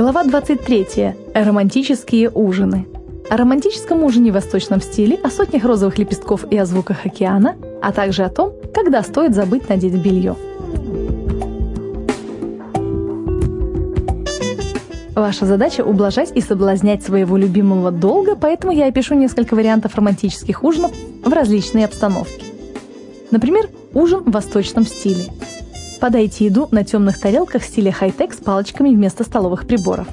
Глава 23. Романтические ужины. О романтическом ужине в восточном стиле, о сотнях розовых лепестков и о звуках океана, а также о том, когда стоит забыть надеть белье. Ваша задача – ублажать и соблазнять своего любимого долго, поэтому я опишу несколько вариантов романтических ужинов в различные обстановки. Например, ужин в восточном стиле – Подайте еду на темных тарелках в стиле хай-тек с палочками вместо столовых приборов.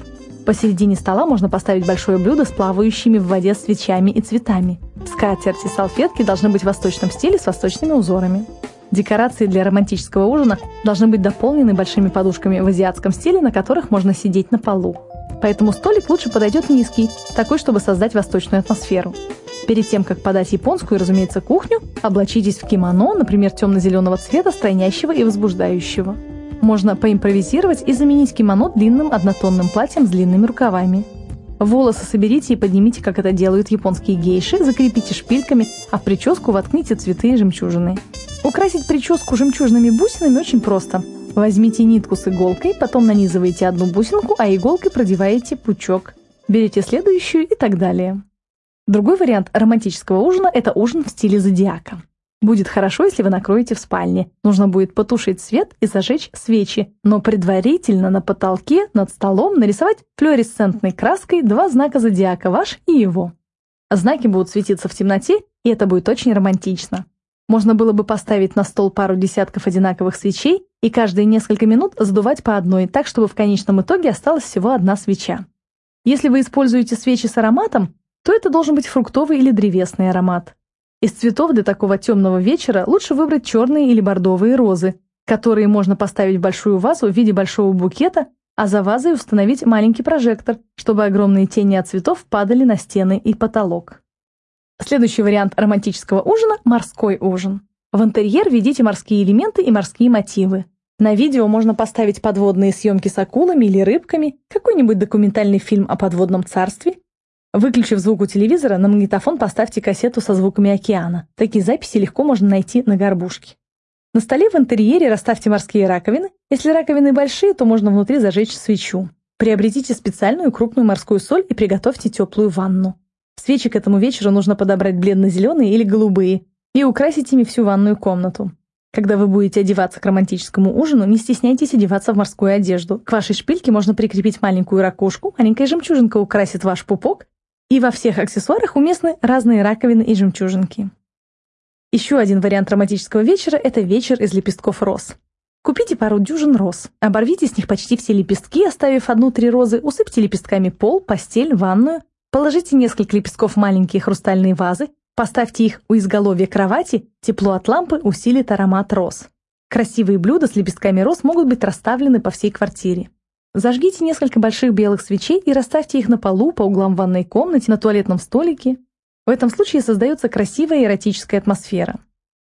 Посередине стола можно поставить большое блюдо с плавающими в воде свечами и цветами. Скатерти и салфетки должны быть в восточном стиле с восточными узорами. Декорации для романтического ужина должны быть дополнены большими подушками в азиатском стиле, на которых можно сидеть на полу. Поэтому столик лучше подойдет низкий, такой, чтобы создать восточную атмосферу. Перед тем, как подать японскую, разумеется, кухню, облачитесь в кимоно, например, темно-зеленого цвета, стройнящего и возбуждающего. Можно поимпровизировать и заменить кимоно длинным однотонным платьем с длинными рукавами. Волосы соберите и поднимите, как это делают японские гейши, закрепите шпильками, а в прическу воткните цветы и жемчужины. Украсить прическу жемчужными бусинами очень просто. Возьмите нитку с иголкой, потом нанизываете одну бусинку, а иголкой продеваете пучок. Берете следующую и так далее. Другой вариант романтического ужина – это ужин в стиле зодиака. Будет хорошо, если вы накроете в спальне. Нужно будет потушить свет и зажечь свечи, но предварительно на потолке над столом нарисовать флуоресцентной краской два знака зодиака, ваш и его. Знаки будут светиться в темноте, и это будет очень романтично. Можно было бы поставить на стол пару десятков одинаковых свечей и каждые несколько минут задувать по одной, так чтобы в конечном итоге осталась всего одна свеча. Если вы используете свечи с ароматом, то это должен быть фруктовый или древесный аромат. Из цветов для такого темного вечера лучше выбрать черные или бордовые розы, которые можно поставить в большую вазу в виде большого букета, а за вазой установить маленький прожектор, чтобы огромные тени от цветов падали на стены и потолок. Следующий вариант романтического ужина – морской ужин. В интерьер введите морские элементы и морские мотивы. На видео можно поставить подводные съемки с акулами или рыбками, какой-нибудь документальный фильм о подводном царстве Выключив звук у телевизора, на магнитофон поставьте кассету со звуками океана. Такие записи легко можно найти на горбушке. На столе в интерьере расставьте морские раковины. Если раковины большие, то можно внутри зажечь свечу. Приобретите специальную крупную морскую соль и приготовьте теплую ванну. Свечи к этому вечеру нужно подобрать бледно-зеленые или голубые и украсить ими всю ванную комнату. Когда вы будете одеваться к романтическому ужину, не стесняйтесь одеваться в морскую одежду. К вашей шпильке можно прикрепить маленькую ракушку, маленькая жемчужинка украсит ваш пупок, и во всех аксессуарах уместны разные раковины и жемчужинки. Еще один вариант романтического вечера – это вечер из лепестков роз. Купите пару дюжин роз, оборвите с них почти все лепестки, оставив одну-три розы, усыпьте лепестками пол, постель, ванную, положите несколько лепестков в маленькие хрустальные вазы, поставьте их у изголовья кровати, тепло от лампы усилит аромат роз. Красивые блюда с лепестками роз могут быть расставлены по всей квартире. Зажгите несколько больших белых свечей и расставьте их на полу, по углам ванной комнате, на туалетном столике. В этом случае создается красивая эротическая атмосфера.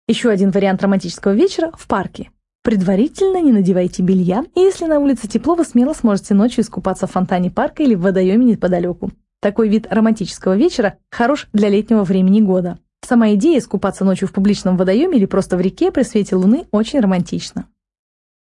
Еще один вариант романтического вечера – в парке. Предварительно не надевайте белья, и если на улице тепло, вы смело сможете ночью искупаться в фонтане парка или в водоеме неподалеку. Такой вид романтического вечера хорош для летнего времени года. Сама идея искупаться ночью в публичном водоеме или просто в реке при свете луны очень романтична.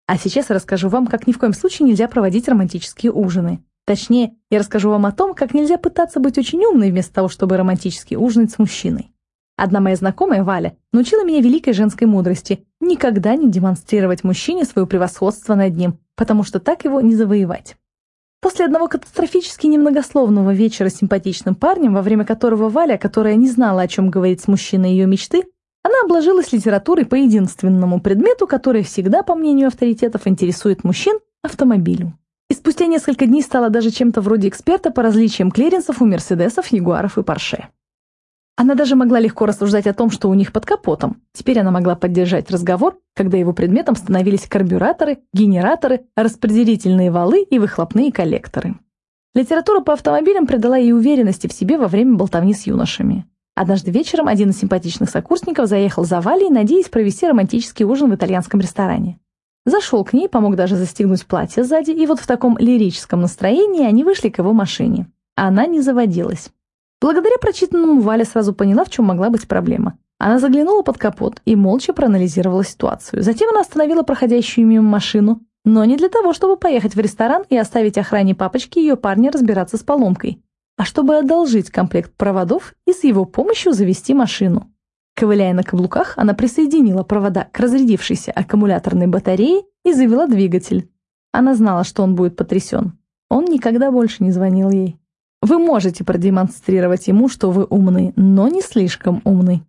А сейчас расскажу вам, как ни в коем случае нельзя проводить романтические ужины. Точнее, я расскажу вам о том, как нельзя пытаться быть очень умной вместо того, чтобы романтически ужинать с мужчиной. Одна моя знакомая, Валя, научила меня великой женской мудрости – никогда не демонстрировать мужчине свое превосходство над ним, потому что так его не завоевать. После одного катастрофически немногословного вечера с симпатичным парнем, во время которого Валя, которая не знала, о чем говорить с мужчиной ее мечты, она обложилась литературой по единственному предмету, который всегда, по мнению авторитетов, интересует мужчин – автомобилю. И спустя несколько дней стала даже чем-то вроде эксперта по различиям клиренсов у Мерседесов, Ягуаров и Порше. Она даже могла легко рассуждать о том, что у них под капотом. Теперь она могла поддержать разговор, когда его предметом становились карбюраторы, генераторы, распределительные валы и выхлопные коллекторы. Литература по автомобилям придала ей уверенности в себе во время болтовни с юношами. Однажды вечером один из симпатичных сокурсников заехал за Валей, надеясь провести романтический ужин в итальянском ресторане. Зашел к ней, помог даже застегнуть платье сзади, и вот в таком лирическом настроении они вышли к его машине. Она не заводилась. Благодаря прочитанному Валя сразу поняла, в чем могла быть проблема. Она заглянула под капот и молча проанализировала ситуацию. Затем она остановила проходящую мимо машину, Но не для того, чтобы поехать в ресторан и оставить охране папочки ее парня разбираться с поломкой, а чтобы одолжить комплект проводов и с его помощью завести машину. Ковыляя на каблуках, она присоединила провода к разрядившейся аккумуляторной батарее и завела двигатель. Она знала, что он будет потрясен. Он никогда больше не звонил ей. Вы можете продемонстрировать ему, что вы умны, но не слишком умны.